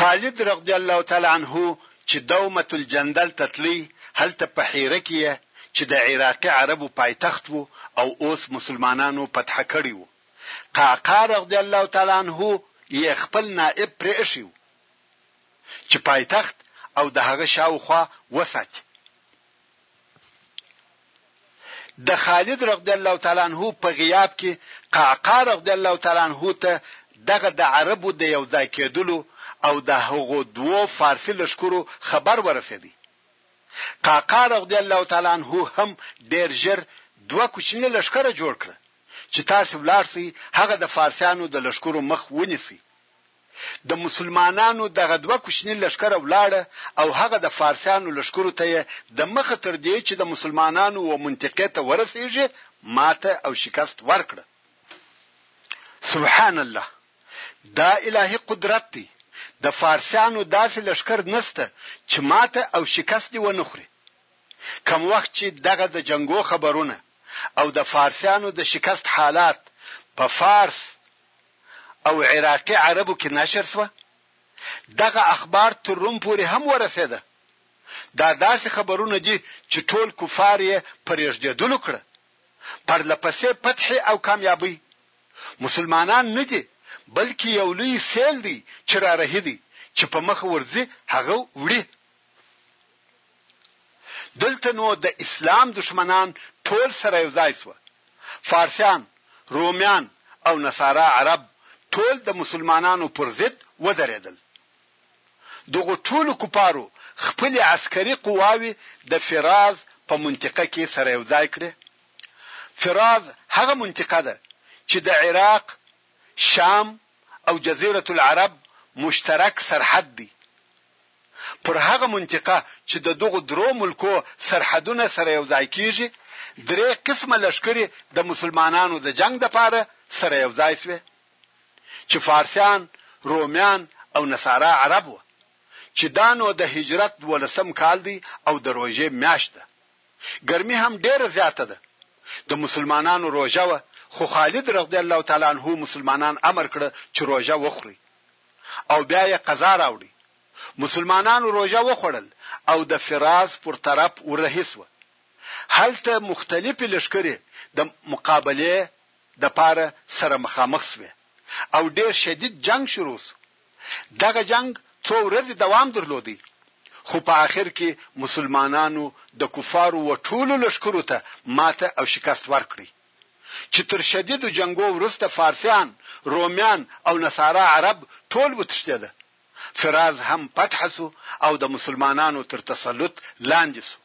خالد رضی الله تعالی عنه چې دومة الجندل ته تلی هلته په حیره کې یې چې د عراقي عربو پایتخت وو او اوس مسلمانانو فتح کړی وو قعقاع رضی الله تعالی عنه یې خپل نائب پرې ایښی وو چې پایتخت او د هغه شاوخوا وساتي. د خالد رضی الله تعالی عنه په غیاب کې قعقاع رضی الله تعالی عنه ته دغه د عربو د یو ځای کېدلو او د هغو دوو فارسي لښکرو خبر ورسېدی. قعقاع رضی الله تعالی عنه هم ډېر ژر دوه کوچني لښکره جوړ کړه چې تاسې ولاړ شئ هغه د فارسیانو د لښکرو مخ ونیسئ. د مسلمانانو دغه دوه کوچني لښکره ولاړه او هغه د فارسیانو لښکرو ته یې د مخه تر دې چې د مسلمانانو و منطقې ته ورسېږي ماته او شکست ورکړه. سبحان الله! دا الهي قدرت دی، د فارسیانو داسې لښکر نشته چې ماته او شکست دې ونه خوري. کوم وخت چې دغه د جنګو خبرونه او د فارسیانو د شکست حالات په فارس، او عراقي عربو کې نشر شوه، دغه اخبار تر روم پورې هم ورسېده. دا داسې خبرونه دي چې ټول کفار یې په رېږدېدلو کړه. پرله پسې فتحې او کامیابۍ مسلمانان نه دي، بلکې یو لوی سېل دی چې رارهي دی، چې په مخه ورځي هغه وړي. دلته نو د اسلام دښمنان ټول سره یو ځای شوه، فارسیان، رومیان او نصارا عرب ټول د مسلمانانو پر ضد ودرېدل. دغو ټولو کفارو خپلې عسکري قواوې د فراز په منطقه کې سره یو ځای کړې، فراز هغه منطقه ده چې د عراق، شام او جزیرة العرب مشترک سرحد دی. پر هغه منطقه چې د دغو درو ملکو سرحدونه سره یو ځای کیږي، درې قسمه لښکرې د مسلمانانو د جنګ لپاره سره یو ځای شوې، چې فارسیان، رومیان او نصارا عرب وه، چې دا نو د هجرت دوولسم کال دی او د روژې میاشت ده، ګرمي هم ډېره زیاته ده، د مسلمانانو روژه وه، خو خالد رضی الله تعالی عنه مسلمانان امر کړه چې روژه وخورئ. او بیا یې قضا راوړی مسلمانانو روژه وخوړل او د فراز پر طرف ورهي شوه هلته مختلفې لښکرې د مقابلې د پاره سره مخامخ شوې او ډیر شدید جنګ شروع شو دغه جنګ څو ورځې دوام درلودی خو په اخر کې مسلمانانو د کفارو و ټولو لښکرو ته ماته او شکست ورکړی چې تر شدیدو جنګو وروسته فارسیان، رومیان او نصارا عرب ټول وتښتېده، فراز هم فتح شو او د مسلمانانو تر تسلط لاندې شو.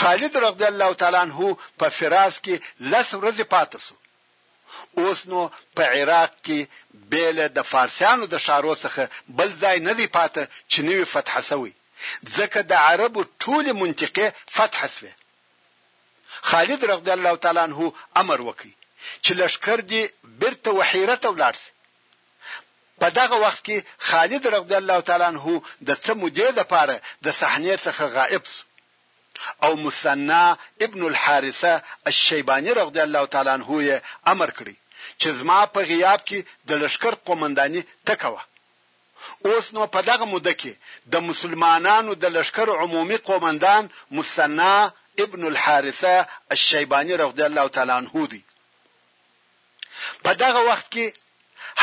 خالد رضی الله تعالی عنه په فراز کې لس ورځې پاتې شو. اوس نو په عراق کې بېله د فارسیانو د ښارو څخه بل ځای نه دی پاتې چې نه وي فتح شوی، ځکه د عربو ټولې منطقې فتح شوې. خالد رضی الله تعالی عنه امر وکړ چې لښکر دې بیرته وحیره ته ولاړ شي په دغه وخت کې خالد رضی الله تعالی عنه د څه مودې لپاره د صحنې څخه غائب شو او مثنا ابن الحارثه الشیبانی رضی الله تعالی عنه یې امر کړی چې زما په غیاب کې د لشکر قومنداني تکوه اوس نو په دغه موده کې د مسلمانانو د لښکر عمومي قومندان مثنی ابن الحارثه الشیباني رضی الله تعالی عنه دی. په دغه وخت کې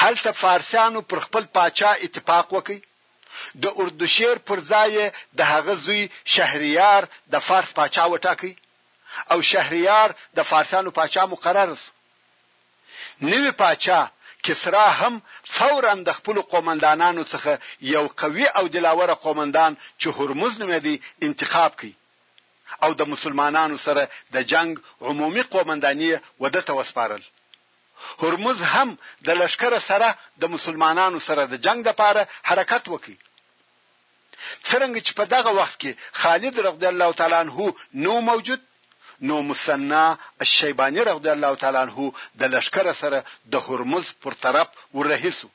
هلته فارسیانو پر خپل پاچا اتفاق وکړ، د اردشیر پر ځای یې د هغه زوی شهریار د فارس پاچا وټاکه او شهریار د فارسیانو پاچا مقرر شو. نوي پاچا کسرا هم فوراً د خپلو قومندانانو څخه یو قوي او دلاوره قومندان چې هرمز نومېدی انتخاب کړ او د مسلمانانو سره د جنګ عمومي قومنداني یې وده ته وسپارل. هرمز هم د لښکره سره د مسلمانانو سره د جنګ دپاره حرکت وکړ. څرنګه چې په دغه وخت کې خالد رضی الله تعالی عنه نو موجود نو مثنی الشیبانی رضی الله تعالی عنه د لښکر سره د هرمز پر طرف ورهي شو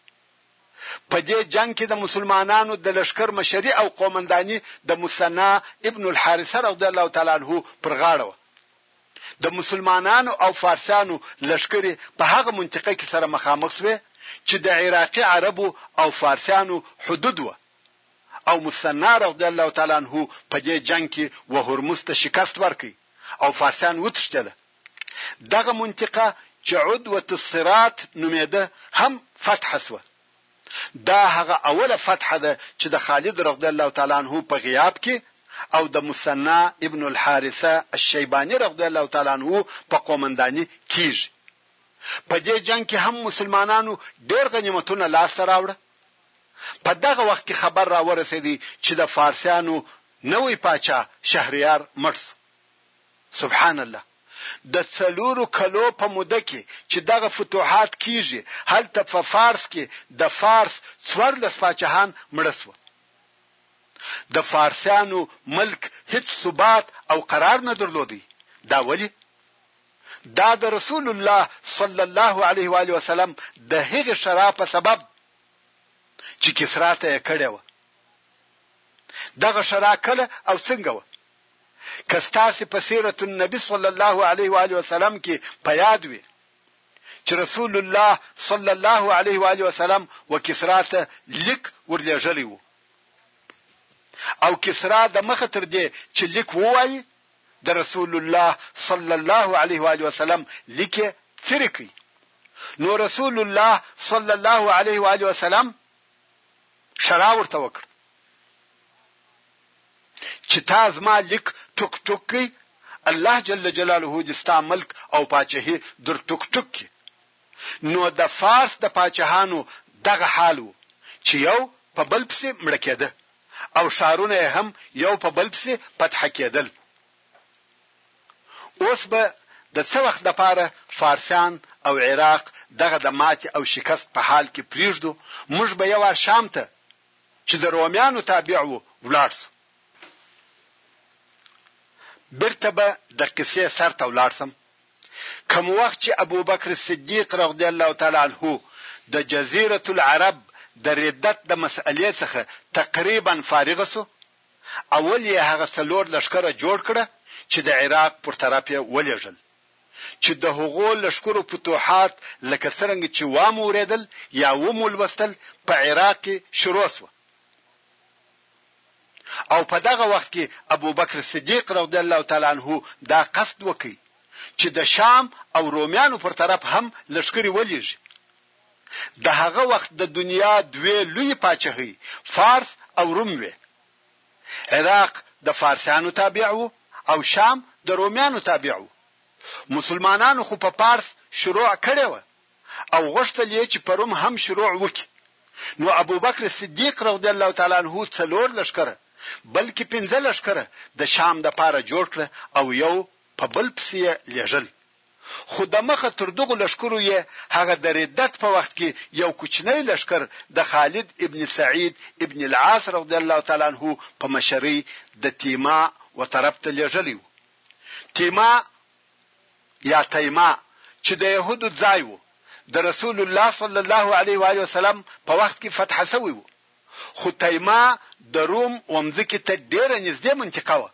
په دې جنګ کې د مسلمانانو د لښکر مشري او قومنداني د مثنی ابن الحارثه رضی الله تعالی عنه پر غاړه و د مسلمانانو او فارسانو لښکرې په هغه منطقه کې سره مخامخ شوې چې د عراقي عربو او فارسانو حدود و او مثنی رضی الله تعالی عنه په دې جنګ کې و هرمز ته شکست ورکړ او فارسیان وتښتېد. دغه منطقه چې عدوة الصراط نومېده هم فتح شوه. دا هغه اوله فتح ده چې د خالد رضی الله تعالی عنه په غیاب کې او د مثنی ابن الحارثة الشیباني رضی الله تعالی عنه په قومنداني کېږي. په دې جنګ کې هم مسلمانانو ډېر غنیمتونه لاس ته راوړه. په دغه وخت کې خبر راورسېدی چې د فارسیانو نوی پاچا شهریار مړ شو. سبحان الله! د څلورو کلو په موده کې چې دغه فتوحات کېږي، هلته په فارس کې د فارس څوارلس پاچاهان مړه شوه. د فارسیانو ملک هېڅ ثبات او قرار نه درلود. دا ولې؟ دا د رسول الله صلی الله علیه وآله وسلم د هغې ښرا په سبب چې کسرا ته یې کړې وه. دغه شرا کله او څنګه وه؟ که ستاسې په سیرت النبي صلی الله علیه و آله وسلم کې په یاد وي چې رسول الله صلی الله علیه و آله وسلم و کسرا ته لیک ورلېږلی وو او کسرا د مخه تر دې چې لیک ووایي د رسول الله صلی الله علیه و آله وسلم لیک یې څیرې کړ نو رسول الله صلی الله علیه و آله وسلم شرا ورته وکړ چې تا زما لیک ټوک ټوک کی الله جل جلاله دې ستا ملک او پاچهي در ټوک ټوک کی نو د فارس د پاچهانو دغه حال وو چې یو په بل پسې مړه کېده او ښارونه یې هم یو په بل پسې فتحه کېدل. اوس به د څه وخت لپاره فارسیان او عراق دغه د ماتې او شکست په حال کې پرېږدو، موږ به یوار شام ته چې د رومیانو تابع وو ولاړ شو. بېرته به د قصې سر ته ولاړ شم. کوم وخت چې ابوبکر صدیق رضی الله تعالی عنه د جزیرة العرب د ردت د مسئلې څخه تقریبا فارغ شو، اول یې هغه څلور لښکره جوړ کړه چې د عراق پر طرف یې ولېږل، چې د هغو لښکرو فتوحات لکه څرنګه چې وامو اورېدل یا ومو لوستل په عراق کې شروع شوه. او په دغه وخت کي ابوبکر صدیق رضی الله تعالی عنه دا قصد وکړ چي د شام او رومیانو پر طرف هم لښکري ولیږي. د هغه وخت د دنیا دوې لویي پاچهۍ فارس او روم وې. عراق د فارسیانو تابع وو او شام د رومیانو تابع وو. مسلمانانو خو په پارس شروع کړې وه. او غوښتل یې چې په روم هم شروع وکړي، نو ابوبکر صدیق رضی الله تعالی عنه څلور لښکره بلکې پنځه لښکره د شام لپاره جوړ کړه او یو په بل پسې یې لېږل، خو دمخه تر دغو لښکرو یې هغه د ردت په وخت کې یو کوچنی لښکر د خالد ابن سعید ابن العاص رضی الله تعالی عنه په مشرۍ د تیماء و طرف ته لېږلی و، تیماء یا تیماء، چې د یهودو ځای وو، د رسول الله صلی الله علیه و آله وسلم په وخت کې فتح شوی وو، خو تیماء د روم ومځکې ته ډېره نږدې منطقه وه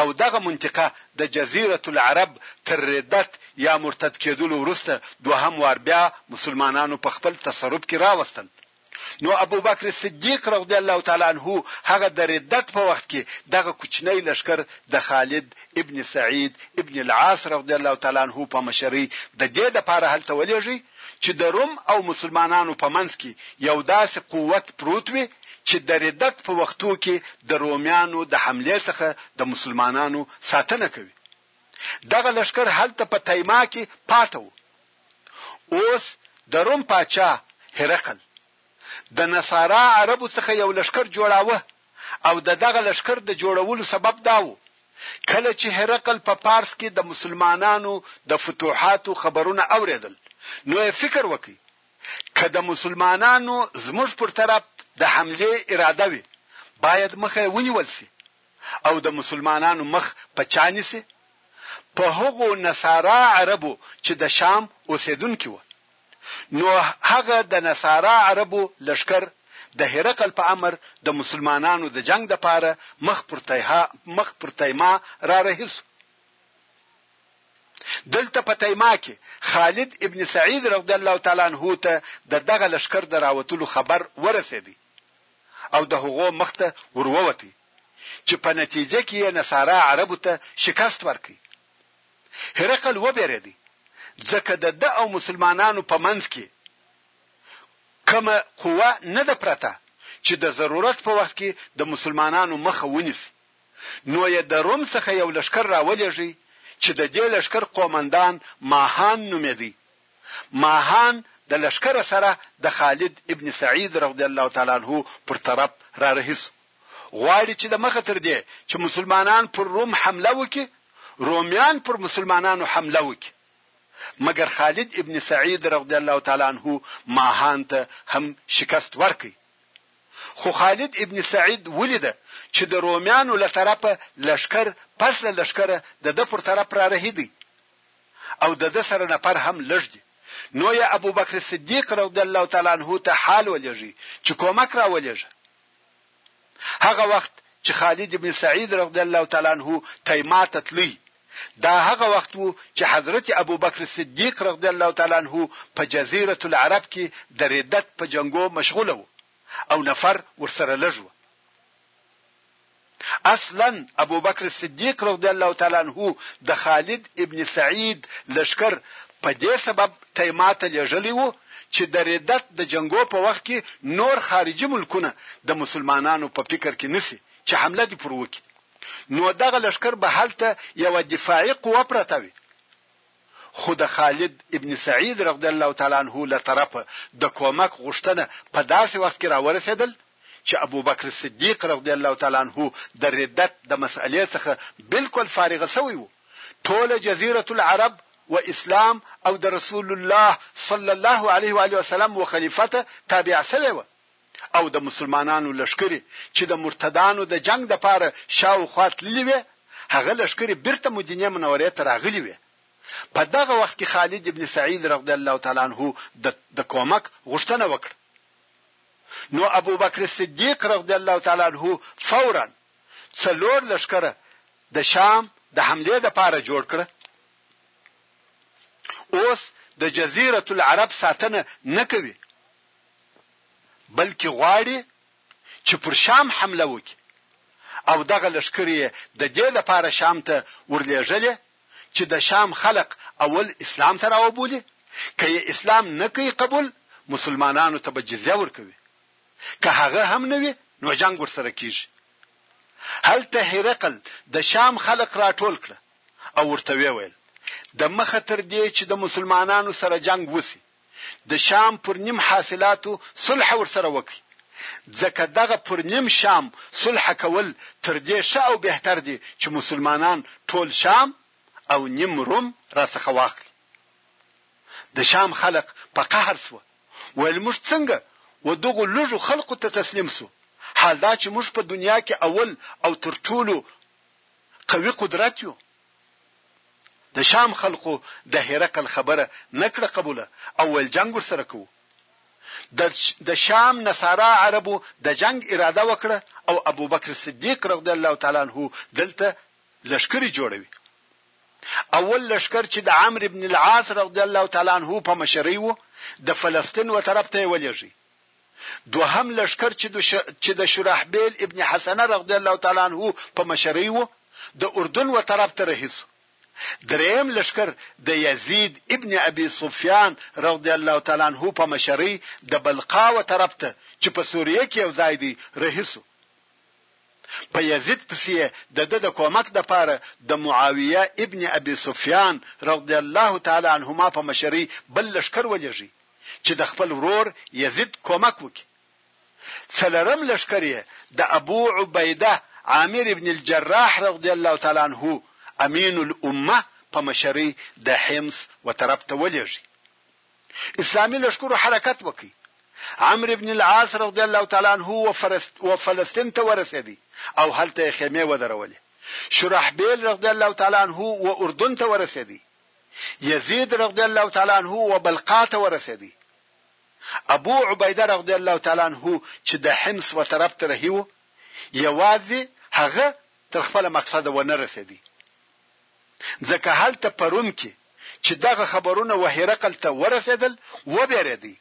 او دغه منطقه د جزیرة العرب تر ردت یا مرتد کېدلو وروسته دوهم وار بیا مسلمانانو په خپل تصرف کې راوستل نو ابوبکر صدیق رضی الله تعالی عنه هغه د ردت په وخت کې دغه کوچنی لښکر د خالد ابن سعید ابن العاص رضی الله تعالی عنه په مشرۍ د دې لپاره هلته ولېږی چې د روم او مسلمانانو په منځ کې یو داسې قوت پروت وي چې د ردت په وختو کې د رومیانو د حملې څخه د مسلمانانو ساتنه کوي دغه لشکر هلته په تیما کې پاته وو اوس د روم پاچا هرقل د نصارا عربو څخه یو لښکر جوړاوه او د دغه لښکر د جوړولو سبب دا و، کله چې هرقل په پارس کې د مسلمانانو د فتوحاتو خبرونه اورېدل نو یې فکر وکړ، که د مسلمانانو زموږ پر طرف د حملې اراده وي، باید مخه یې ونیول شي. او د مسلمانانو مخ په چا نیسې؟ په هغو نصارا عربو چې د شام اوسېدونکي وه. نو هغه د نصارا عربو لښکر د هرقل په امر د مسلمانانو د جنګ دپاره مخ پر تیها، مخ پر تیما، را رهي شو. دلته په تیما کې خالد ابن سعید رضی الله تعالی عنه ته د دغه لښکر د راوتلو خبر ورسېدی. او د هغو مخ ته ور ووت چې په نتیجه کې یې نصارا عربو ته شکست ورکړ. هرقل وبېرېد، ځکه د ده او مسلمانانو په منځ کې کومه قوه نه ده پرته چې د ضرورت په وخت کې د مسلمانانو مخه ونیسي، نو یې د روم څخه یو لښکر راولېږه چې د دې لښکر قومندان ماهان نومېد ماهان د لښکر سره د خالد ابن سعید رضی الله تعالی عنه پر طرف را رهي شو، غواړي چې د مخه تر دې چې مسلمانان پر روم حمله وکړي، رومیان پر مسلمانانو حمله وکړي، مګر خالد ابن سعید رضی الله تعالی عنه ماهان ته هم شکست ورکړ، خو خالد ابن سعید ولیده چې د رومیانو له طرفه لښکر پس له لښکره د ده پر طرف را رهي دی، او د ده سره نفر هم لږ دي، نو يې ابوبکر صديق رضي الله تعالی عنه ته حال ولېږئ چې کومک راولېږه. هغه وخت چې خالد بن سعيد رضي الله تعالی عنه تيماء ته تلئ، دا هغه وخت وو چې حضرت ابوبکر صديق رضي الله تعالی عنه په جزيرة العرب کې د ردت په جنګو مشغول وو او نفر ورسره لږ وو. اصلا ابوبکر صدیق رضی الله تعالی عنه د خالد ابن سعید لښکر په دې سبب تیما ته لېږلی و چې د ردت د جنګو په وخت کې نور خارجي ملکونه د مسلمانانو په فکر کې نه شي چې حمله دې پر وکړي نو دغه لښکر به هلته یوه دفاعي قوه پرته وي. خو د خالد ابن سعید رضی الله تعالی عنه له طرفه د کومک غوښتنه په داسې وخت کې راورسېدل چې ابوبکر صدیق رضی الله تعالی عنه د ردت د مسئلې څخه بالکل فارغ شوی و، ټوله جزیرة العرب و اسلام او د رسول الله صلی الله علیه وآله وسلم و خلیفه ته تابع شوې وه، او د مسلمانانو لښکرې چې د مرتدانو د جنګ لپاره شا و خوا تللې وې هغه لښکرې بیرته مدینې منورې ته راغلې وې په دغه وخت کې خالد ابن سعید رضی الله تعالی عنه د د کومک غوښتنه وکړه نو ابوبکر صدیق رضی الله تعالی عنه فورا څلور لښکره د شام د حملې د پاره جوړ کړه اوس د جزیره العرب ساتنه نه کوي بلکې غواړي چې پر شام حمله وکړي او دغه لښکرې یې د دې لپاره شام ته ورلېږلې چې د شام خلق اول اسلام ته راوبولي، که یې اسلام نه کړي قبول مسلمانانو ته به جزیه ورکوي، که هغه هم نه وي نو جنګ ورسره کېږي. هلته هرقل د شام خلق راټول کړه او ورته ویې ویل، د مخه تر دې چې د مسلمانانو سره جنګ وشي، د شام پر نیم حاصلاتو صلح ورسره وکړي، ځکه دغه پر نیم شام صلح کول تر دې ښه او بهتر دي چې مسلمانان ټول شام او نیم روم راڅخه واخلي. د شام خلق په قهر شوه، ویل موږ څنګه و دغو لږو خلقو ته تسلیم شو، حال دا چې موږ په دنیا کې اول او تر ټولو قوي قدرت یو. د شام خلقو د هرقل خبره نه کړه قبوله او ویل جنګ ورسره کوو. د د شام نصارا عربو د جنګ اراده وکړه او ابوبکر صدیق رضی الله تعالی عنه دلته لښکرې جوړوي. اول لښکر چې د عمرو بن العاص رضی الله تعالی عنه په مشرۍ و د فلسطین و طرف ته یې ولېږي. دوهم لښکر چې د شرحبیل ابن حسنه رضی الله تعالی عنه په مشرۍ و، د اردن و طرف ته رهي شو. درېیم لښکر د یزید ابن ابي سفیان رضی الله تعالی عنه په مشرۍ د بلقا و طرف ته چې په سوریه کې یو ځای دی، رهي شو. په یزید پسې یې د ده د کومک لپاره د معاویه ابن ابي سفیان رضي الله تعالی عنهما په مشرۍ بل لښکر ولېږی چې د خپل ورور یزید کومک وکړي. څلورم لښکر یې د ابو عبیده عامر ابن الجراح رضي الله تعالی عنه امین الامه په مشرۍ د حمص و طرف ته ولېږی. اسلامي لښکرو حرکت وکړ، عمرو بن العاص رضي الله تعالی عنه و فلسطين ته ورسېد او هلته يې خېمې ودرولې، شرحبيل رضي الله تعالی عنه و اردن ته ورسېد، يزيد رضي الله تعالی عنه و بلقاء ته ورسېد، ابو عبيده رضي الله تعالی عنه چې د حمص و طرف ته رهي و، يوازې هغه تر خپل مقصده ونه رسېد. ځکه هلته په روم کې چې دغه خبرونه وهرقل ته ورسېدل وبېرېدی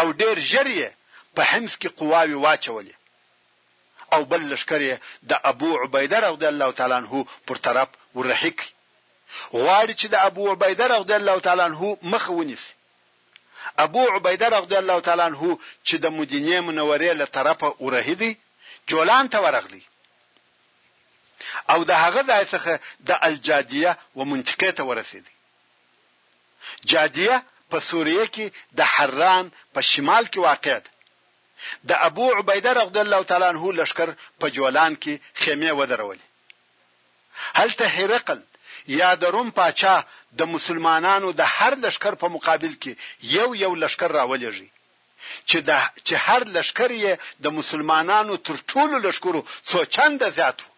او ډېر ژر یې په حمص کې قواوې واچولې او بل لښکر یې د ابو عبیده رضی الله تعالی عنه پر طرف ورهي کړ غواړي چې د ابو عبیده رضی الله تعالی عنه مخه ونیسي ابو عبیده رضی الله تعالی عنه چې د مدینې منورې له طرفه ورهي دی جولان ته ورغلی او د هغه ځای څخه د الجادیه و منطقې ته ورسېدی. جادیه په سوریه کې د حران په شمال کې واقع ده. د ابو عبیده رضی الله تعالی عنه لښکر په جولان کې خیمې ودرولې. هلته هرقل یا د روم پاچا د مسلمانانو د هر لښکر په مقابل کې یو یو لښکر راولېږي. چې د چې هر لښکر یې د مسلمانانو تر ټولو لښکرو څو چنده زیات و.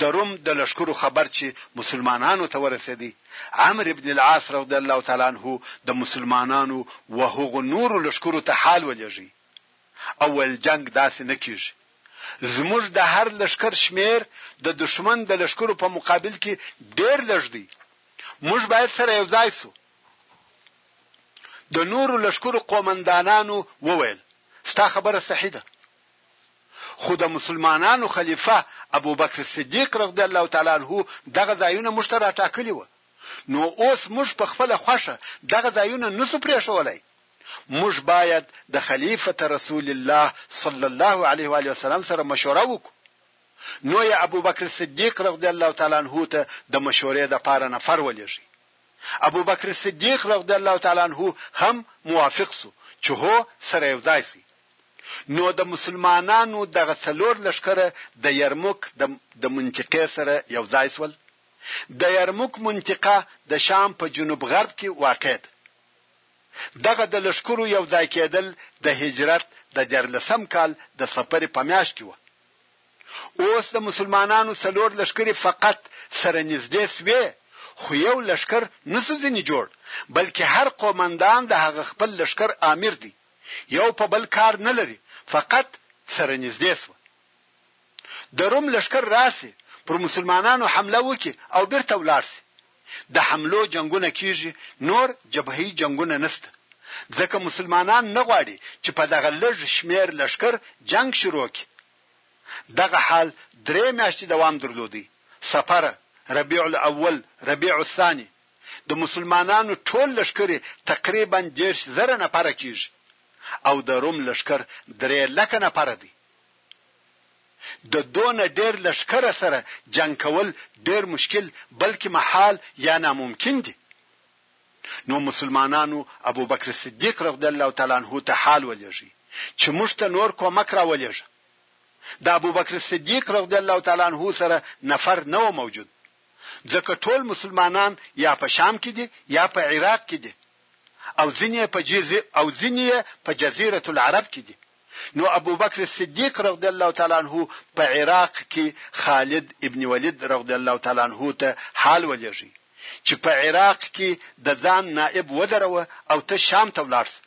د روم د لښکرو خبر چې مسلمانانو ته ورسېدی، عمرو بن العاص رضی الله تعالی عنه د مسلمانانو و هغو نورو لښکرو ته حال ولېږی او ویل، جنګ داسې نه کېږي، زموږ د هر لښکر شمېر د دښمن د لښکرو په مقابل کې ډېر لږ دی، موږ باید سره یو ځای شو، د نورو لشکرو قومندانانو وویل، ستا خبره صحیح ده، خو د مسلمانانو خلیفه ابوبکر صدیق رضی الله تعالی عنه دغه ځایونه موږ ته راټاکلي وه، نو اوس موږ په خپله خوښه دغه ځایونه نه شو پرېښولی، موږ باید د خلیفة رسول الله صلی الله علیه وآله وسلم سره مشوره وکړو، نو یې ابوبکر صدیق رضی الله تعالی عنه ته د مشورې لپاره نفر ولېږه. ابوبکر صدیق رضی الله تعالی عنه هم موافق سو چې هو سره یو ځای شئ. نو د مسلمانانو دغه څلور لښکره د یرموک د د منطقې سره یو ځای سول. د یرموک منطقه د شام په جنوب غرب کي واقع ده. دغه د لښکرو یو ځای کېدل د هجرت د دیارلسم کال د صفر په میاشت کي وه. اوس د مسلمانانو څلور لښکرې فقط سره نږدې شوې خو یو لښکر نشو ځینې جوړ بلکې هر قومندان د هغه خپل لښکر آمر دی یو په بل کار نه لري فقط سره نږدې شوه د روم لښکر راشي پر مسلمانانو حمله وکړي او بیرته ولاړ شي د حملو جنګونه کیږي نور جبهي جنګونه نشته ځکه مسلمانان نه غواړي چې په دغه لږ شمیر لښکر جنګ شروع کړي دغه حال درې میاشتې دوام درلودی صفره، ربیع الاول، ربیع الثاني د مسلمانانو ټول لښکرې تقریبا دیرش زره نفره کیږي او د روم لښکر درې لکه نفره دی. د دونه ډېر لښکر سره جنګ کول ډېر مشکل بلکې محال یا ناممکن دي. نو مسلمانانو ابوبکر صدیق رضی الله تعالی عنه ته حال ولېږی چې موږ ته نور کومک راولېږه. د ابوبکر صدیق رضی الله تعالی عنه سره نفر نه و موجود ځکه ټول مسلمانان یا په شام کې دي یا په عراق کې دي او ځینې یې په جزیره العرب کې دي. نو ابوبکر صدیق رضی الله تعالی عنه په عراق کي خالد ابن ولید رضی الله تعالی عنه ته حال ولېږی چي په عراق کي د ځان نائب ودروه او ته شام ته ولاړ شه.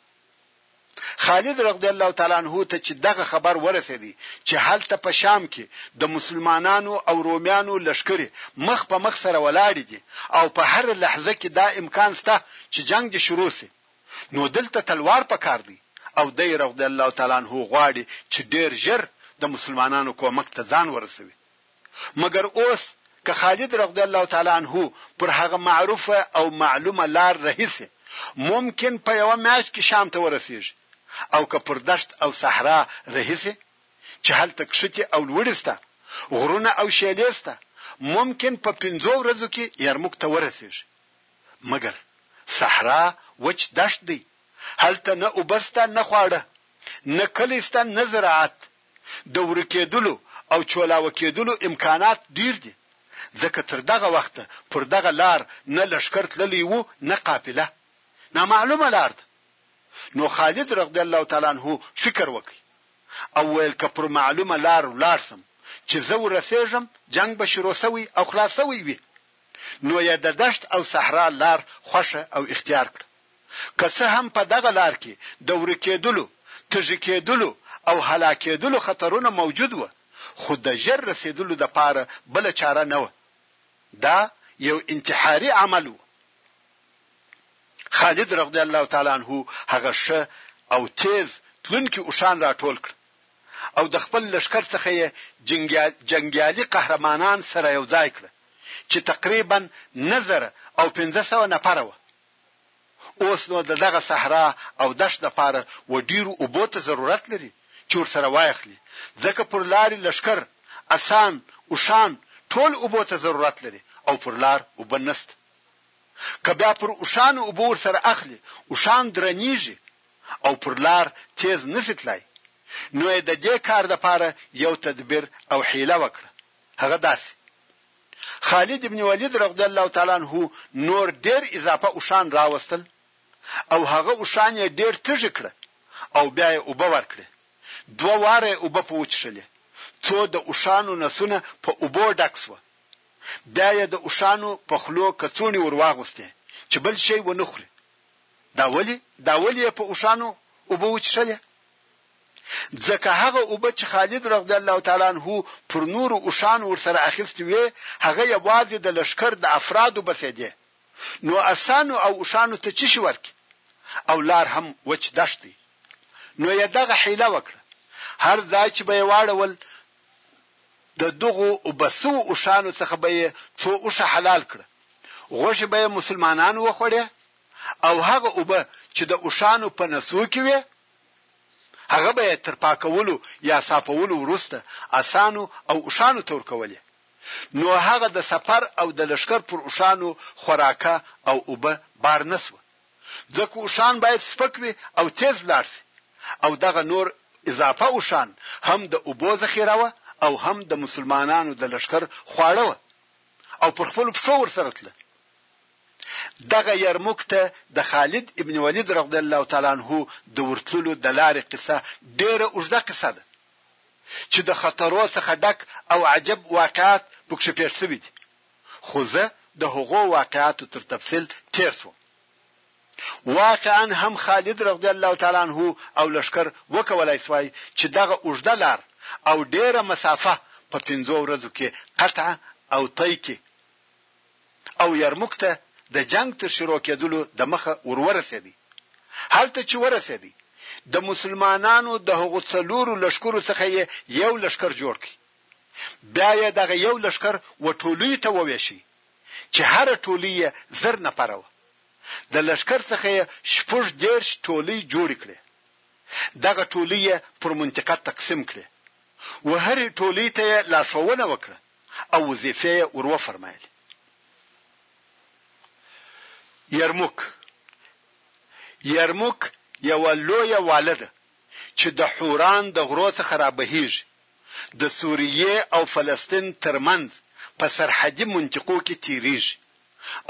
خالد رضی الله تعالی عنه ته چي دغه خبر ورسېدی چي هلته په شام کي د مسلمانانو او رومیانو لښکري مخ په مخ سره ولاړي دي او په هره لحظه کي دا امکان سته چي جنګ دي شروع شي، نو دلته تلوار پکار دی او دی رغضی الله تعالی عنه غواړي چې ډیر ژر د مسلمانانو کومک ته ځان ورسوي مګر اوس که خالد رغضی الله تعالی عنه پر هغه معروفه او معلومه لار رهي شي ممکن په یوه میاشت کې شام ته ورسیږي او که پر دښت او صحرا رهي شي چې هلته کښتي او لوړي شته غرونه او شیلې شته ممکن په پنځو ورځو کې یرموک ته ورسیږي مګر صحرا وچ دشت دی، هلته نه اوبه سته نه خواړه، نه کلی سته نه زراعت، د ورکېدلو او چولاوه کېدلو امکانات ډېر دي، ځکه تر دغه وخته پر دغه لار نه لښکر تللی وو نه قافله، نامعلومه لار ده، نو خالد رضی الله تعالی عنه فکر وکړ او ویل که پر معلومه لار ولاړ شم چې زه ورسېږم جنګ به شروع شوی او خلاص شوی وي، نو یې د دشت او صحرا لار خوښه او اختیار کړه، که څه هم په دغه لار کې د ورکېدلو، تږي کېدلو او هلاکېدلو خطرونه موجود وه، خو د ژر رسېدلو دپاره بله چاره نه وه، دا یو انتحاري عمل و. خالد رضی الله تعالی عنه هغه ښه او تېز تلونکي اوښان راټول کړه او د خپل لښکر څخه یې جنګیالي قهرمانان سره یو ځای کړه، چې تقریباً نه زره او پنځه سوه نفره وه. اوس نو د دغه صحرا او دښت لپاره و ډېرو اوبو ته ضرورت لري چې ورسره واخلي، ځکه پر لارې لښکر، اسان، اوښان ټول اوبو ته ضرورت لري او پر لار اوبه نشته. که بیا پر اوښانو اوبه ورسره اخلي، اوښان درنېږي او پر لار تېز نشي تلای، نو یې د دې کار لپاره یو تدبیر او حیله وکړه. هغه داسې خالد ابن ولید رضی الله تعالی عنه نور ډېر اضافه اوښان راوستل او هغه اوښان یې ډېر تږي کړه او بیا یې اوبه ورکړې، دوه واره یې اوبه په وڅښلې، څو د اوښانو نسونه په اوبو ډک شوه، بیا یې د اوښانو په خلو کڅوڼې ور واغوستې چې بل شی ونه خوري، دا ولې؟ دا ولې یې په اوښانو اوبه وڅښلې؟ ځکه هغه اوبه چې خالد رضی الله تعالی عنه پر نورو اوښانو ورسره اخیستې وې، هغه یوازې د لښکر د افرادو بسېدې، نو اسانو او اوښانو ته چشي ورکړي؟ او لار هم وچ دښت دی. نو یې دغه حیله وکړه، هر ځای چې به یې واړول، د دغو اوبه شوو اوښانو څخه به یې څو اوښه حلال کړه، غوښې به یې مسلمانانو وخوړې او هغه اوبه چې د اوښانو په نسو کې وې، هغه به یې تر پاکولو یا صافولو وروسته اسانو او اوښانو ته ورکولې، نو هغه د سفر او د لښکر پر اوښانو خوراکه او اوبه بار نه شوه، ځکه اوښان باید سپک وي او تېز لاړ شي او دغه نور اضافه اوښان هم د اوبو ذخیره وه او هم د مسلمانانو د لښکر خواړه وه او پر خپلو پښو ورسره تلل. دغه يرموک ته د خالد ابن وليد رضی الله تعالی عنه د ورتللو د لارې قصه ډېره اوږده قصه ده چې د خطرو څخه ډک او عجب واقعات پکښې پېښ شوي دي خو زه د هغو واقعاتو تر تفصيل تېر شوم. واقعا هم خالد رضی الله تعالی عنه او لښکر وکولای شوای چې دغه اوږده لار او ډېره مسافه په پنځو ورځو کې قطع او طی کړي، او یرموک ته د جنګ تر شروع کېدلو د مخه ور ورسېدی. هلته چې ورسېدی، د مسلمانانو د هغو څلورو لښکرو څخه یې یو لښکر جوړ کړ. بیا یې دغه یو لښکر و ټولیو ته ووېشی، چې هره ټولی یې زر نفره وه. د لښکر څخه یې شپږ دېرش ټولی جوړی کړې. دغه ټولی یې پر منطقه تقسیم کړې. و هری ټولی ته یې لارښوونه وکړه. او وظیفې یې ور وفرمایلې. یرموک، یرموک یوه لویه واله ده چې د حوران د غرو څخه رابهیږي، د سوریې او فلسطین ترمنځ په سرحدي منطقو کې تیریږي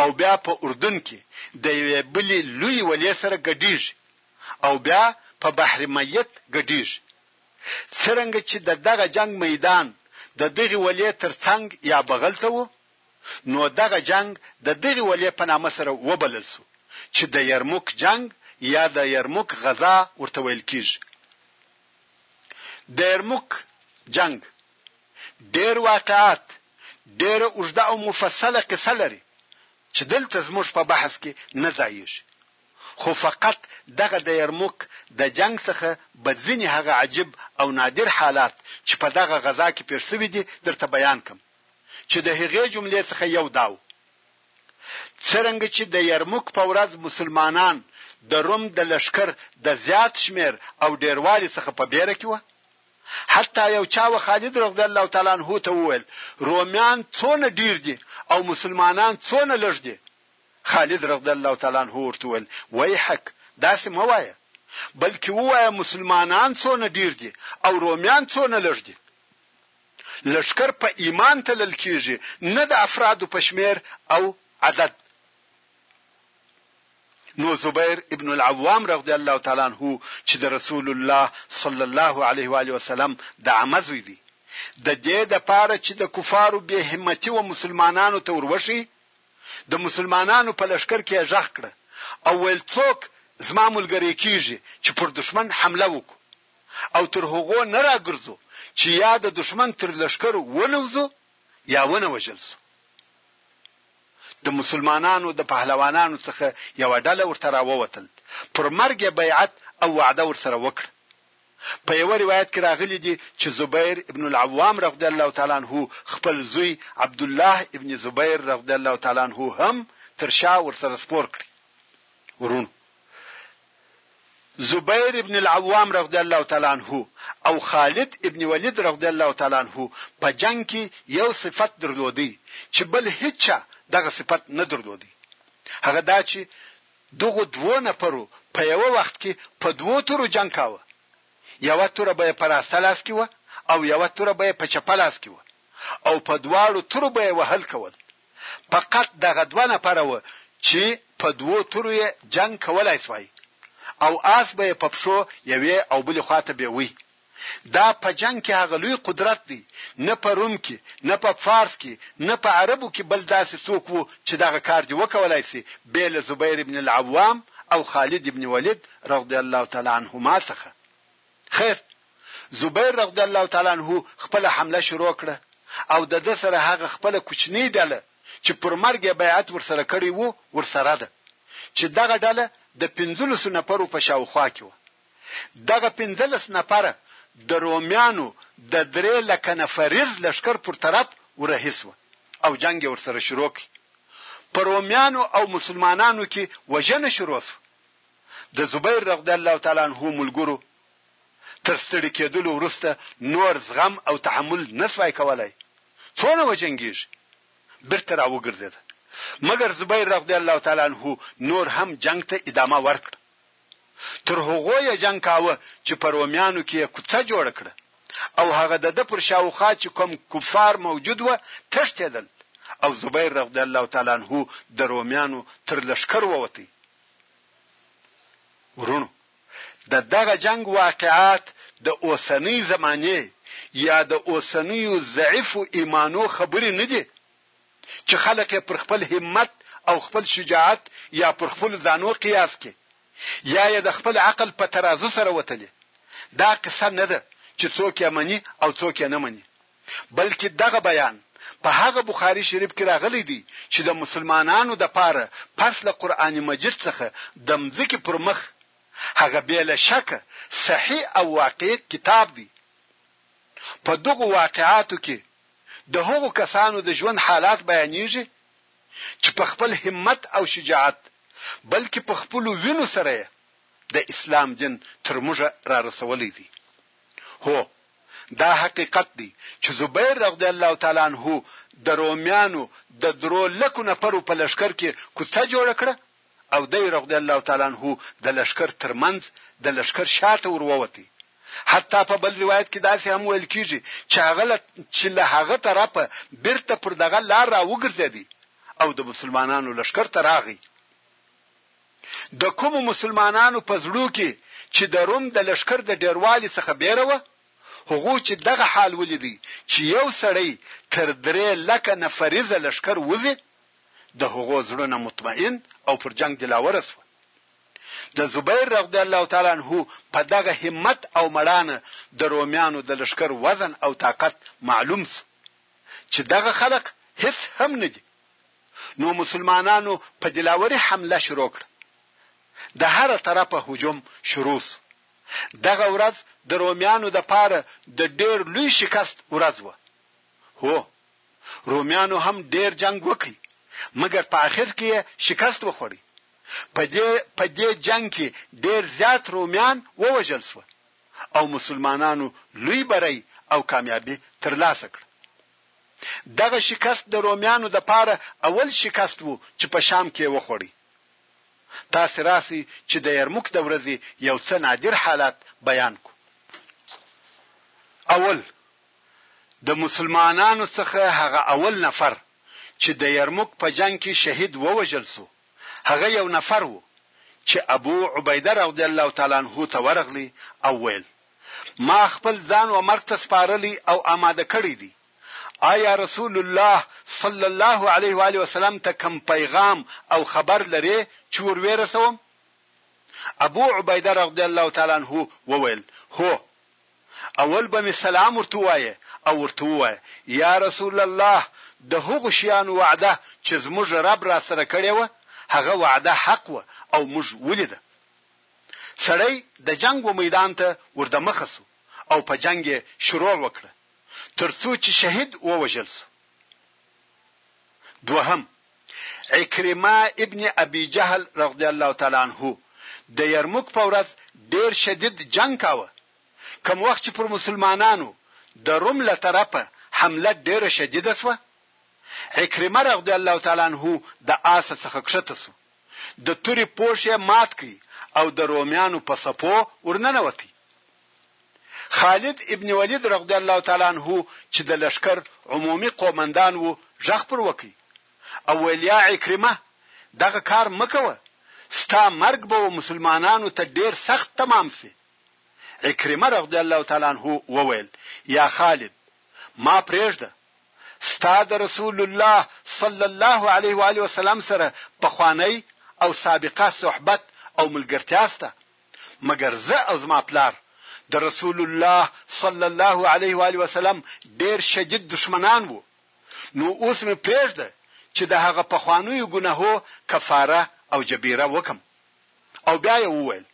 او بیا په اردن کې د یوې بلې لویې ولې سره ګډیږي او بیا په بحر میت ګډیږي. څرنګه چې ددغه جنګ میدان د دغې ولې تر څنګ یا بغل ته و، نو دغه جنګ د دغې ولې په نامه سره وبلل شو، چې د یرموک جنګ یا د یرموک غزا ورته ویل کیږي. دیرموک جنګ ډیر واقعات، ډیره اوږده او مفصله قصه لري، چې دلته زموږ په بحث کې نه ځایږي. خو فقط دغه ديرموک دجنګ څخه به ځيني هغه عجيب او نادر حالات چي په دغه غزا کي پيښ سوي دي درته بيان کړم چي د هغې جملې څخه يو دا وو څرنګه چي د يرموک په ورځ مسلمانان د روم د لښکر د زيات شمير او ډيروالي څخه په بيره کي وه حتی يو چا و خالد رضي الله تعالی عنه ته وويل روميان څونه ډير دي او مسلمانان څونه لږ دي خالد رضی الله تعالی عنه ورته وویل، ویحک! داسې مه وایه، بلکې ووایه، مسلمانان څونه ډېر دي او رومیان څونه لږ دي. لښکر په ایمان تلل کېږي، نه د افرادو په شمېر او عدد. نو زبیر ابن العوام رضی الله تعالی عنه چې د رسول الله صلی الله علیه و آله وسلم د عمه زوی دی، د دې لپاره چې د کفارو بې همتي و مسلمانانو ته ور وښيي، د مسلمانانو په لښکر کې یې ږغ کړه او ویل، څوک زما ملګری کیږي چې پر دښمن حمله وکړو او تر هغو نه راګرځو چې یا د دښمن تر لښکر ونوځو یا ونه وژل شو. د مسلمانانو د پهلوانانو څخه یوه ډله ورته راووتل، پر مرګ یې بیعت او وعده ورسره وکړه په یوه روایت کې راغلي دي چې زبیر ابن العوام رضی الله تعالی عنه خپل زوی عبدالله ابن زبیر رضی الله تعالی عنه هم تر شا ورسره سپور کړ. وروڼو! زبیر ابن العوام رضی الله تعالی عنه او خالد ابن ولید رضی الله تعالی عنه په جنګ کې یو صفت درلودی چې بل هیچا دغه صفت نه درلودی. هغه دا چې دغو دوو نفرو په یوه وخت کې په دوو تورو جنګ کاوه، یوه توره به یې په راسته لاس کې وه او یوه توره به یې په چپه لاس کې وه او په دواړو تورو به یې وهل کول. فقط دغه دوه نفره وه چې په دوو تورو یې جنګ کولای شوای او آس به یې په پښو یوې او بلې خوا ته بیوی. دا په جنګ کې هغه لوی قدرت دی، نه په روم کې، نه په فارس کې، نه په عربو کې بل داسې څوک وو چې دغه کار دې وکولای شي بې له زبیر بن العوام او خالد بن ولید رضی الله تعالی عنهما څخه. خیر، زبیر رضی الله تعالی عنه خپله حمله شروع کړه او د ده سره هغه خپله کوچنۍ ډله چې پر مرګ یې بیعت ورسره کړی وو ورسره ده چې دغه ډله د پنځلسو نفرو په شاوخوا کې وه. دغه پنځلس نفره د رومیانو د درې لکه نفریز لښکر پر طرف ورهي شوه او جنګ یې ورسره شروع کړ. په رومیانو او مسلمانانو کې وژنه شروع شوه. د زبیر رضی الله تعالی عنه ملګرو تر ستړي کېدلو وروسته نور زغم او تحمل نه شوای کولای، څونه وجنګېږي؟ بېرته راوګرځېده. مګر زبیر رضی الله تعالی عنه نور هم جنګ ته ادامه ورکړه. تر هغو یې جنګ کاوه چې په رومیانو کې یې کوڅه جوړه کړه او هغه د ده پر شاوخوا چې کوم کفار موجود وه تښتېدل او زبیر رضی الله تعالی عنه د رومیانو تر لښکر ووتی. وروڼو! د دغه جنګ واقعات د اوسنۍ زمانې یا د اوسنیو ضعیفو ایمانو خبرې نه دي، چې خلک یې پر خپل همت او خپل شجاعت یا پر خپلو ځانو قیاس کړي یا یې د خپل عقل په ترازو سره وتلي. دا قصه نه ده چې څوک یې مني او څوک یې نه مني، بلکې دغه بیان په هغه بخاري شریف کې راغلی دی چې د مسلمانانو دپاره پس له قرآن مجید څخه د مځکې پر مخ هغه بې له شکه صحیح او واقعي کتاب دی. په دغو واقعاتو کې د هغو کسانو د ژوند حالات بیانیږي چې په خپل همت او شجاعت بلکې په خپلو وینو سره یې د اسلام دین تر موږه را رسولی دی. هو! دا حقیقت دی چې زبیر رضی الله تعالی عنه د رومیانو د درو لکو نفرو په لښکر کې کوڅه جوړه کړه او دی رضی الله تعالی عنه د لښکر تر منځ د لښکر شاته ور ووتی حتی په بل روایت کې داسې هم ویل کیږي چې هغه له چې له هغه طرفه بیرته پر دغه لار را وګرځیدی او د مسلمانانو لښکر ته راغی د کومو مسلمانانو په زړو کې چې د روم د لښکر د ډیروالي څخه بیره وه هغو چې دغه حال ولیدی چې یو سړی تر درې لکه نفریزه لښکر وزي د هغو زړونه مطمئن او پر جنګ دلاوره شوه. د زبیر رضی الله تعالی عنه په دغه همت او مړانه د رومیانو د لښکر وزن او طاقت معلوم شو چې دغه خلق هیڅ هم نه دي نو مسلمانانو په دلاوري حمله شروع کړه. د هره طرفه هجوم شروع شو. دغه ورځ د رومیانو دپاره د ډیر لوی شکست ورځ وه. هو! رومیانو هم ډېر جنګ وکړ، مګر په اخر کې یې شکست وخوړ. په دې په دې جنګ کې ډېر زیات رومیان ووژل شول او مسلمانانو لوی بری او کامیابي ترلاسه کړه. دغه شکست د رومیانو لپاره اول شکست و چې په شام کې یې وخوړ. تاسې راسئ چې د یرموک د ورځې یو څه نادر حالات بیان کړو. اول، د مسلمانانو څخه هغه اول نفر چې د یرموک په جنګ کې شهید ووژل شو هغه یو نفر و چې ابو عبیده رضی الله تعالی عنه ته ورغلی او ویل، ما خپل ځان و مرګ ته سپارلی او آماده کړی دی، آیا رسول الله صلی الله علیه و آله وسلم ته کوم پیغام او خبر لرې چې ور ویې رسوم؟ ابو عبیده رضی الله تعالی عنه وویل، هو! اول به مې سلام ورته ووايه او ورته ووايه، يا رسول الله! د هغو شيانو وعده چې زموږ رب راسره کړې وه، هغه وعده حق وه او موږ وليده. سړی د جنګ و ميدان ته وردمخه شو او په جنګ يې شروع وکړه، تر څو چې شهيد ووژل شو. دوهم. عکرمه ابن ابي جهل رضی الله تعالی عنه د يرموک په ورځ ډېر شديد جنګ کاوه، کوم وخت چې پر مسلمانانو د روم له طرفه حمله ډېره شديده شوه، عکرمه رضی الله تعالی عنه د آسه څخه کښته شو، د تورې پوښ يې مات کړ او د روميانو په صفو ورننوت. خالد ابن ولید رضی الله تعالی عنه چې د لشکر عمومي قومندان وو ږغ پر وکړي او ویل یا عکرمه دغه کار مکوه ستا مرګ به و مسلمانانو ته ډیر سخت تمام سي عکرمه رضی الله تعالی عنه وویل یا خالد ما پرېږده ستا د رسول الله صلی الله علیه و علیه وسلم سره پخوانی او سابقه صحبت او ملګرتیا سته مګر زه او زما پلار د رسول الله صلی الله علیه و آله وسلم ډېر شدید دښمنان وو، نو اوس مې پرېږده چې د هغه پخوانیو ګناهو کفاره او جبیره وکړم. او بیا یې وویل،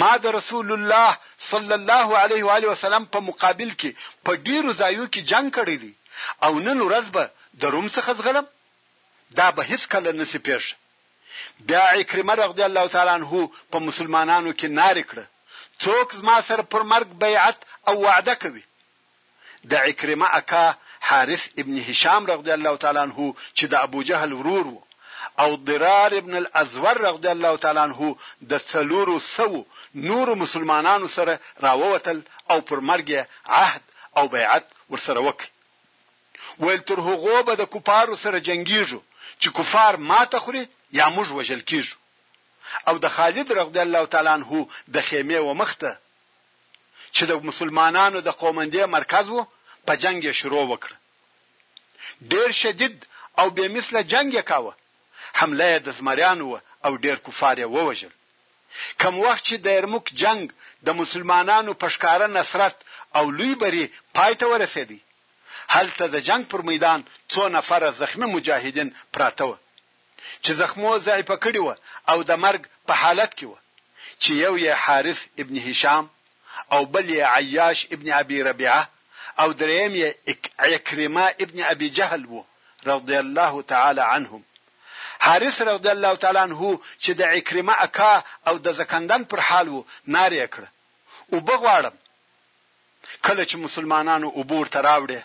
ما د رسول الله صلی الله علیه و آله وسلم په مقابل کې په ډېرو ځایو کې جنګ کړی دی او نن ورځ به د روم څخه ځغلم؟ دا به هېڅکله نه شي پېښ. بیا عکرمه رضی الله تعالی عنه په مسلمانانو کې نارې کړه، څوک زما سره پر مرګ بیعت او وعده کوي؟ د عکرمه اکا حارث ابن هشام رضی الله تعالی عنه چې د ابوجهل ورور و او ضرار ابن الازور رضی الله تعالی عنه د څلورو سوو نورو مسلمانانو سره راووتل او پر مرګ یې عهد او بیعت ورسره وکړ. ویل تر هغو به د کفارو سره جنګیږو چې کفار ماته خوري یا موږ وژل کیږو او د خالد رضی الله تعالی عنه د خیمې و مخ ته چې د مسلمانانو د قومندې مرکز وو په جنگ یې شروع وکړه ډیر شدید او بې مثله جنگ یې کاوه حمله یې د زمریانو وه او ډیر کفار یې ووژل کوم وخت چې د یرموک جنګ د مسلمانانو په ښکاره نصرت او لوی بري پای ته ورسېدی، هلته د جنګ پر میدان څو نفره زخمي مجاهدین پراته وه، چې زخمو ضعیفه کړي وه او د مرګ په حالت کې وه، چې یو یې حارث ابن هشام او بل یې عیاش ابن ابي ربیعه او درېیم یې عکرمه ابن ابي جهل وو. رضی الله تعالی عنهم حارث رضی الله تعالی عنه چې د عکرمه اکا او د زکندن پر حال وو ناره یې کړه اوبه غواړم کله چې مسلمانانو اوبه ورته راوړې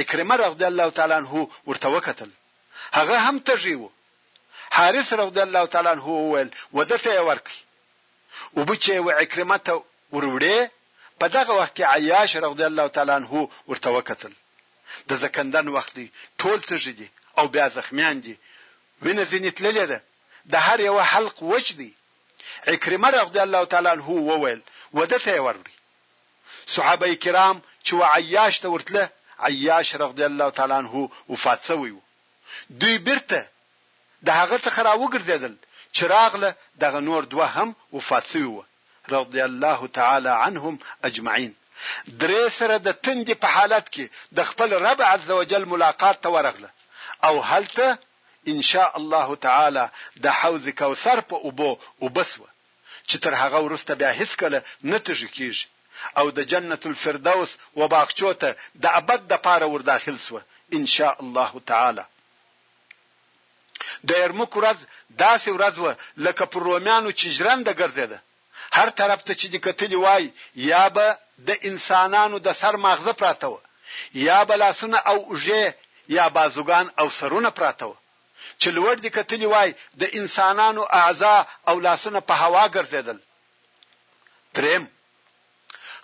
عکرمه رضی الله تعالی عنه ورته وکتل هغه هم تږی و حارث رضی الله تعالی عنه وویل ودته یې ورکړي اوبه چې و عکرمه ته وروړې په دغه وخت کې عیاش رضی الله تعالی عنه ورته وکتل د زکندن وخت دی، ټول تږي دي او بیا زخمیان دي، وینه ځینې تللې ده، د هر یوه حلق وچ دی. عکرمه رضی الله تعالی عنه وویل، وده ته یې ورړي. صحابه کرام چې و عیاش ته ورتله، عیاش رضی الله تعالی عنه وفات شوی و. دوی بیرته د هغه څخه راوګرځیدل، چې راغله دغه نور دوه هم وفات شوي وه. رضی الله تعالی عنهم اجمعین درې سره د تندې په حالت کې د خپل رب عز وجل ملاقات ته ورغله او هلته ان شاء الله تعالی د حوض کوثر په اوبو اوبه شوه چې تر هغه وروسته بیا هیڅکله نه تږي کیږي او د جنت الفردوس و باغچو ته د ابد دپاره ورداخل شوه ان شاء الله تعالی. د يرموک ورځ داسې ورځ وه لکه پر روميانو چې ژرنده ګرځېده. هر طرف ته چې دې کتلي وای يا به د انسانانو د سر ماغزه پراته وه، يا به لاسونه او اوږې يا بازوګان او سرونه پراته وه. چې لوړ دې کتلي وای د انسانانو اعضا او لاسونه په هوا ګرځېدل. درېيم،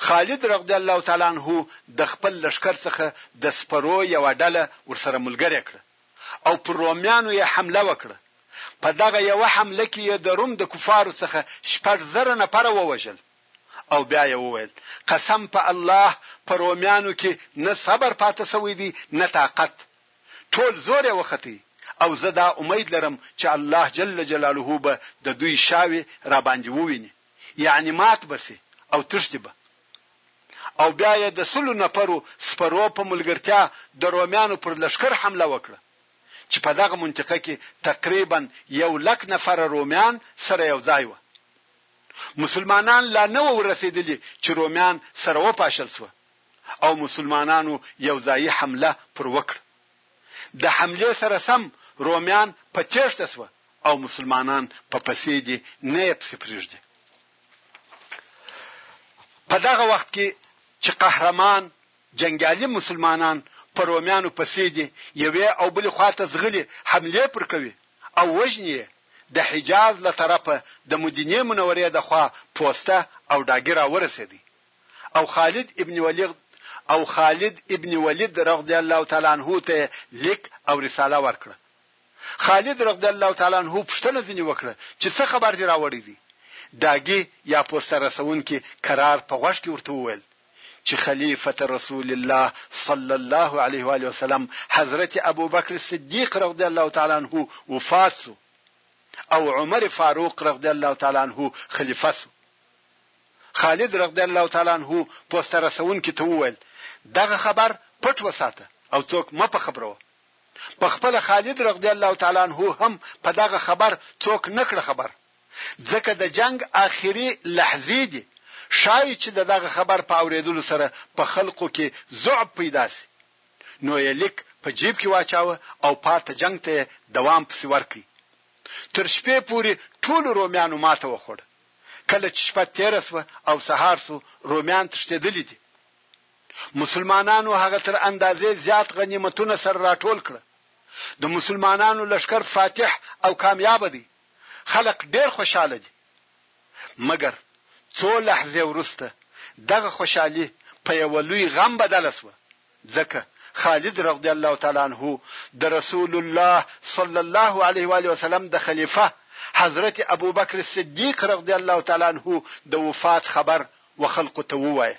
خالد رضی الله تعالی عنه د خپل لښکر څخه د سپرو يوه ډله ورسره ملګرې کړه. او پر رومیانو یې حمله وکړه، په دغه یوه حمله کې یې د روم د کفارو څخه شپږ زره نفره ووژل او بیا یې وویل، قسم په الله په رومیانو کې نه صبر پاته شوی دی نه طاقت، ټول زور یې وختی او زه دا امید لرم چې الله جل جلاله به د دوی شاوې راباندې وویني، یعنې مات به شي او تښتي به. او بیا یې د سلو نفرو سپرو په ملګرتیا د رومیانو پر لښکر حمله وکړه چې په دغه منطقه کې تقریباً یو لک نفره رومیان سره یو ځای وه. مسلمانان لا نه وو رسېدلي چې رومیان سره وپاشل شوه او مسلمانانو یو ځایي حمله پر وکړه. د حملې سره سم رومیان په تېښته شوه او مسلمانان په پسې دي نه یې پسې پرېږدي. په دغه وخت کې چې قهرمان جنګیالي مسلمانان په رومیانو پسې دي یوې او بلې خواته زغلي حملې پر کوي او وژني د حجاز له طرفه د مدینې منورې د خوا پوسته او ډاګي راورسېدی او خالد ابن ولید او خالد ابن ولید رضی الله تعالی عنه ته لیک او رساله ورکړه خالد رضی الله تعالی عنه پوښتنه ځنې وکړه چې څه خبر دې راوړی دی؟ ډاګي یا پوسته رسوونکي کرار په غوږ کې ورته وویل چې خلیفة رسول الله صلی الله علیه وآله وسلم حضرت ابوبکر صدیق رضی الله تعالی عنه وفات شو او عمر فاروق رضی الله تعالی عنه خلیفه شو خالد رضی الله تعالی عنه پوسته رسوونکي ته وویل دغه خبر پټ وساته او څوک مه په خبروه په خپله خالد رضی الله تعالی عنه هم په دغه خبر څوک نه کړه خبر ځکه د جنګ اخري لحظې دي ښايي چې د دغه خبر په اورېدلو سره په خلقو کې ذعب پیدا شي نو یې لیک په جیب کې واچاوه او پاته جنګ ته یې دوام پسې ورکړي تر شپې پورې ټولو رومیانو ماته وخوړه کله چې شپه تېره شوه او سهار شو رومیان تښتېدلي دي مسلمانانو هغه تر اندازې زیات غنیمتونه سره راټول کړه. د مسلمانانو لښکر فاتح او کامیاب دی. خلک ډېر خوشاله دي. مګر څو لحظې وروسته دغه خوشالي په یوه لوی غم بدله شوه، ځکه خالد رضی الله تعالی عنه د رسول الله صلی الله علیه و آله وسلم د خلیفه حضرت ابوبکر صدیق رضی الله تعالی عنه د وفات خبر و خلقو ته ووایه.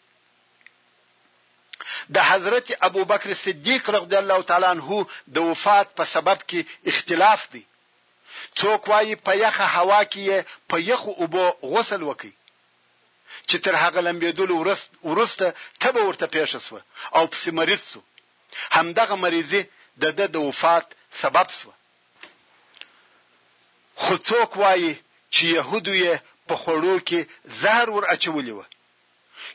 د حضرت ابوبکر صدیق رضی الله تعالی عنه د وفات په سبب کې اختلاف دی، څوک وايي په یخه هوا کې یې په یخو اوبو غسل وکړ چې تر هغه لمبېدلو وروسته تبه ورته پېښه شوه او پسې مریض شو، همدغه مریضي د ده د وفات سبب شوه. خو څوک وايي چې یهودو یې په خوړو کې زهر ور اچولي وه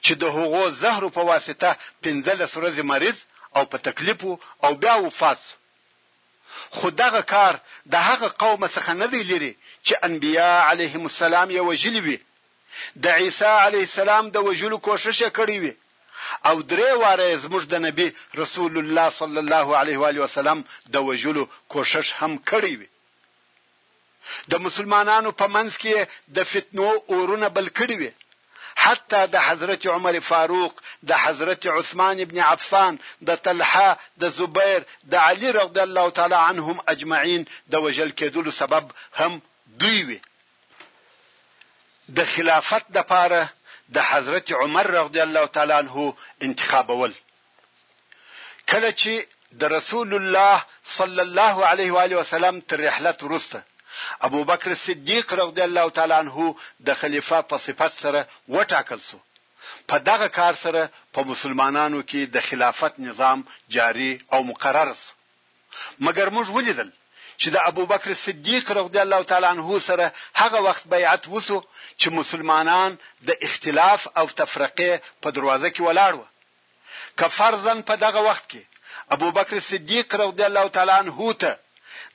چې د هغو زهرو په واسطه پنځلس ورځې مريض او په تکليف و او بيا وفات شو. خو دغه کار د هغه قومه څخه نه دی ليرې چې انبياء عليهم السلام يې وژلي وي، د عيسی عليه السلام د وژلو کوښښ يې کړی وي او درې واره يې زموږ د نبي رسول الله صلی الله عليه وآله وسلم د وژلو کوښښ هم کړی وي. د مسلمانانو په منځ کې یې د فتنو اورونه بل کړي وي حتی د حضرت عمر فاروق د حضرت عثمان ابن عفان د طلحه د زبیر د علي رضی الله تعالی عنهم اجمعین د وژل کېدلو سبب هم دوی وي د خلافت دپاره د حضرت عمر رضی الله تعالی عنه انتخابول کله چي د رسول الله صلی الله علیه و آله وسلم تر رحلت وروسته ابوبکر صدیق رضی الله تعالی عنه د خلیفه په صفت سره وټاکل سو، په دغه کار سره په مسلمانانو کي د خلافت نظام جاري او مقرر سو. مګر موږ ولیدل چي د ابوبکر صدیق رضی الله تعالی عنه سره هغه وخت بیعت وسو چي مسلمانان د اختلاف او تفرقې په دروازه کي ولاړ وه، که فرضاً په دغه وخت کې ابوبکر صدیق رضی الله تعالی عنه ته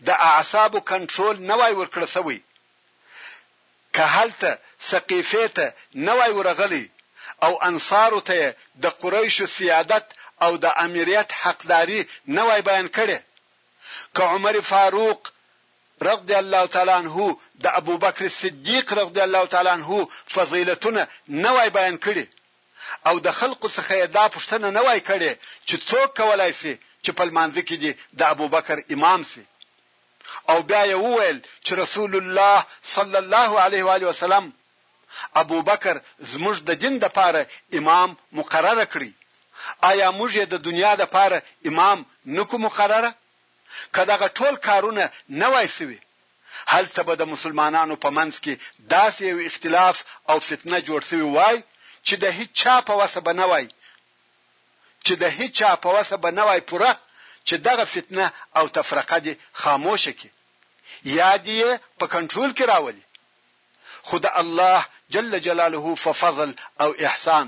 د اعصابو کنټرول نه وای ورکړل شوی، که هلته سقیفې ته نه وای ورغلی او انصارو ته یې د قریشو سیادت او د امیریت حقداري نه وای بیان کړې، که عمر فاروق رضی الله تعالی عنه د ابوبکر صدیق رضی الله تعالی عنه فضیلتونه نه وای بیان کړي، او د خلقو څخه يې دا پوښتنه نه وای کړې چې څوک کولای شي چې په لمانځه کې دې د ابوبکر امام شي او بيا يې وويل چې رسول الله صلی الله عليه وآله وسلم ابوبکر زموږ د دين د پاره امام مقرره کړی، آيا موږ يې د دنيا د پاره امام نکو مقرره؟ که دغه ټول کارونه نه وای شوي، هلته به د مسلمانانو په منځ کې داسې یو اختلاف او فتنه جوړ شوی وای چې د هیچا په وسه به نه وای چې د هیچا په وسه به نه وای پوره چې دغه فتنه او تفرقه دې خاموشه کړي یا دې یې په کنټرول کې راولي، خو د الله جل جلاله فه فضل او احسان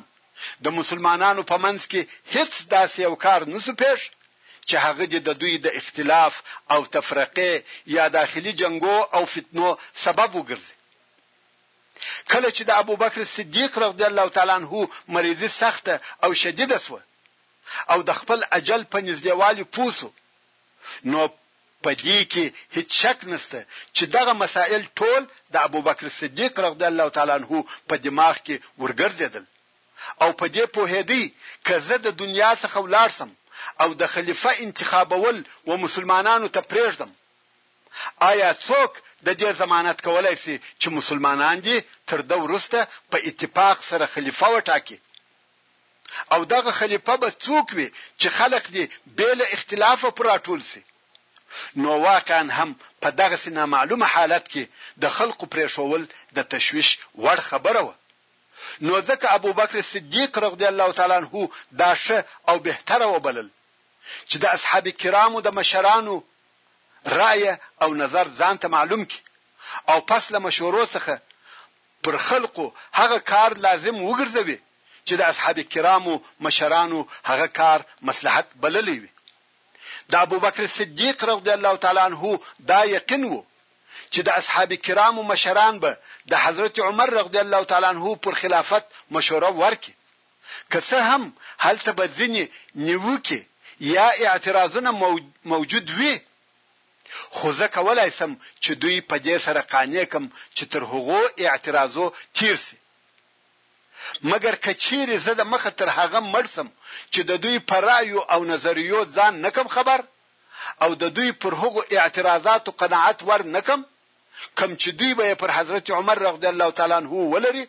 د مسلمانانو په منځ کې هیڅ داسې یو کار نه شو پیښ چې هغه دې د دوی د اختلاف او تفرقې یا داخلي جنګو او فتنو سبب وګرځي. کله چې د ابوبکر صدیق رضی الله تعالی عنه مریضي سخته او شدیده شوه او د خپل اجل په نږدېوالي پوه شو نو په دې کې هیڅ شک نشته چې دغه مسائل ټول د ابوبکر صدیق رضی الله تعالی عنه په دماغ کې ورګرځیدل او په دې پوهیدی که زه د دنیا څخه ولاړ شم او د خلیفه انتخابول و مسلمانانو ته پریږدم آیا څوک د دې ضمانت کولای شي چې مسلمانان دې تر ده وروسته په اتفاق سره خلیفه وټاکي او دغه خلیفه به څوک وي چې خلق دې بې له اختلافه پر راټول شي؟ نو واقعا هم په دغسې نامعلوم حالت کې د خلقو پرېښوول د تشویش وړ خبره وه. نو ځکه ابوبکر صدیق رغدی الله تعالی عنه دا ښه او بهتره وبلل چې د اصحاب کرامو د مشرانو رأیه او نظر ځانته معلوم کړي او پس له مشورو څخه پر خلقو هغه کار لازم وګرځوي چې د اصحاب کرامو مشرانو هغه کار مصلحت بللی وي. د ابوبکر صدیق رضی الله تعالی عنه دا یقین وو چې د اصحاب کرامو مشران به د حضرت عمر رضی الله تعالی عنه پر خلافت مشوره ورکړي که څه هم هلته به ځینې نیوکې یا اعتراضونه موجود وي خو زه کولای سم چې دوی په دې سره قانع کم چې تر هغو اعتراضو تېر شي. مګر که چېرې زه د مخه تر هغه مړ شم چې د دوی په رأیو او نظریو ځان نه کم خبر او د دوی پر هغو اعتراضاتو قناعت ور نه کم، کوم چې دوی به یې پر حضرت عمر رضی الله تعالی عنه ولري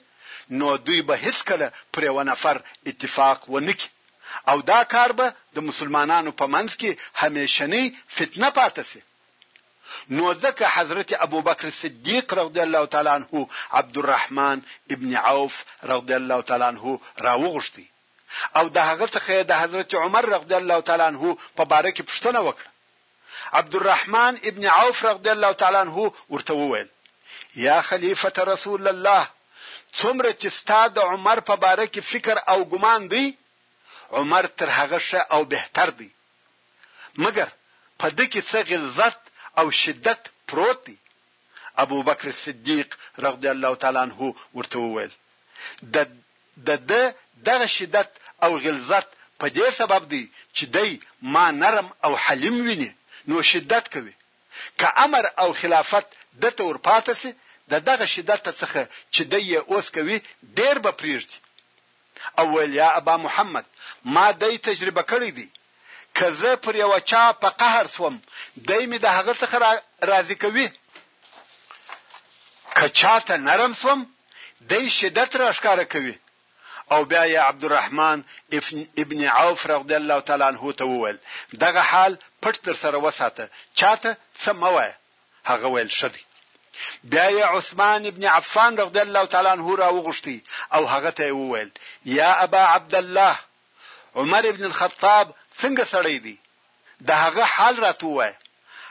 نو دوی به هیڅکله پر یوه نفر اتفاق ونه کړي او دا کار به د مسلمانانو په منځ کې همیشنۍ فتنه پاته شي نو ځکه حضرت ابوبکر صدیق رضی الله تعالی عنه عبدالرحمن ابن عوف رضی الله تعالی عنه راوغوښتی او د هغه څخه یې د حضرت عمر رضی الله تعالی عنه په باره کې پوښتنه وکړه عبدالرحمن ابن عوف رغدی الله تعالی عنه ورته وویل، یا خلیفة رسول الله! څومره چې ستا د عمر په باره کې فکر او ګمان دی، عمر تر هغه ښه او بهتر دی. مګر په ده کې څه غلظت او شدت پروت دی. ابوبکر صدیق رغدی الله تعالی عنه ورته وویل، د د ده دغه شدت او غلظت په دې سبب دی چې دی ما نرم او حلیم وینې نو شدت کوي. که امر او خلافت ده ته ورپاته شي د دغه شدته څخه چې دی یې اوس کوي ډېر به پرېږدي. او ویل یا ابا محمد ما دی تجربه کړی دی که زه پر یوه چا په قهر شوم، دی مې د هغه څخه را راضي کوي. که چا ته نرم شوم، دی شدت را ښکاره کوي. او بیا یې عبدالرحمن ابن عوف رضی الله تعالی عنه ته وویل، دغه حال پټ درسره وساته، چا ته څه مه وایه. هغه ویل، ښه دی. بیا یې عثمان ابن عفان رضی الله تعالی عنه راوغوښتی او هغه ته یې وویل، یا ابا عبدالله! عمر ابن الخطاب څنګه سړی دی؟ د هغه حال راته ووایه.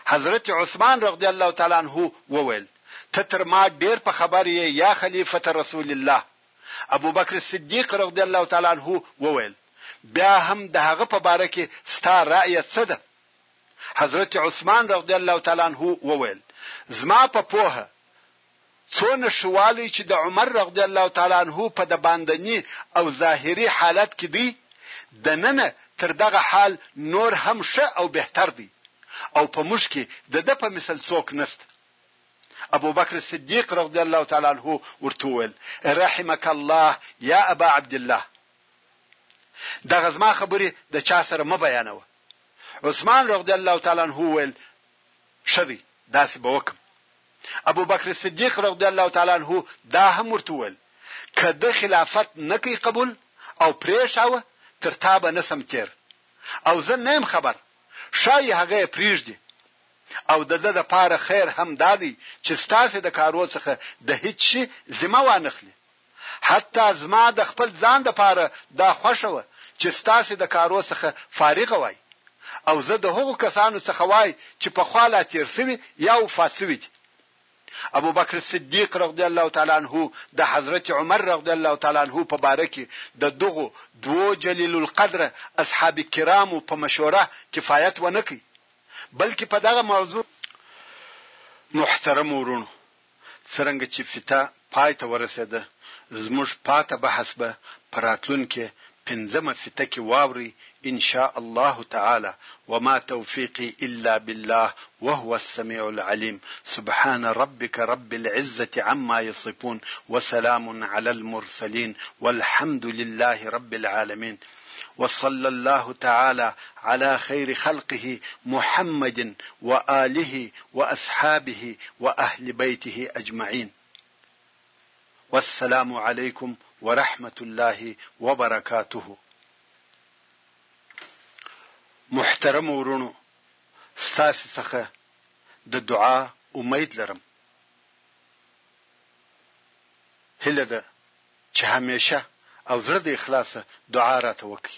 حضرت عثمان رضی الله تعالی عنه وویل، ته تر ما ډېر په خبر یې یا خلیفة رسول الله. ابوبکر صدیق رضی الله تعالی عنه وویل، بیا هم د هغه په باره کې ستا رأیه څه ده؟ حضرت عثمان رضی الله تعالی عنه وویل، زما په پوهه څونه ښه والی چې د عمر رغضی الله تعالی عنه په د باندنی او ظاهری حالت کې دی دننه تر دغه حال نور هم ښه او بهتر دی او په موږ کې د ده په مثل څوک نشته ابوبکر صدیق رضی الله تعالی عنه ورته وویل رحمک الله یا ابا عبدالله دغه زما خبرې د چا سره مه بیانوه عثمان رضی الله تعالی عنه وویل ښه دی داسې به وکم ابوبکر صدیق رضی الله تعالی عنه دا هم ورته وویل، که ده خلافت نه کړ قبول او پرېښاوه تر تا به نه شم تېر او زه نه یم خبر، ښايي هغه یې پرېږدي او د ده لپاره خیر هم دا دی چې ستاسې د کارو څخه د هیڅ شي ذمه وانخلي. حتی زما د خپل ځان لپاره دا خوښه وه چې ستاسې د کارو څخه فارغه وای او زه د هغو کسانو څخه وای چې پخوا لا تېر شوي یا وفات شوي دي. ابوبکر صدیق رضی الله تعالی عنه د حضرت عمر رضی الله تعالی عنه په باره کې د دغو دوو جلیل القدره اصحاب کرامو په مشوره کفایت ونه کړ بلکې په دغه موضوع محترمو وروڼو! څرنګه چې فیته پای ته ورسېده، زموږ پاته بحث به په راتلونکې پنځمه فیته کې واورئ ان شاء الله تعالی وما توفیقی الا بالله وهو السمیع العلیم سبحان ربک رب العزة عما یصفون وسلام علی المرسلین والحمد لله رب العالمین وصلی الله تعالی علی خیر خلقه محمد وآله واصحابه واهل بيته اجمعين والسلام عليکم ورحمة الله وبرکاته محترمو وروڼو ستاسې څخه د دعا اميد لرم هيله ده چې هميشه او زړه د اخلاصه دعا راته وکړئ.